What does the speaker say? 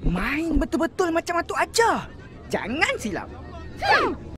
Main betul-betul macam atuk ajar. Jangan silap. Hmm.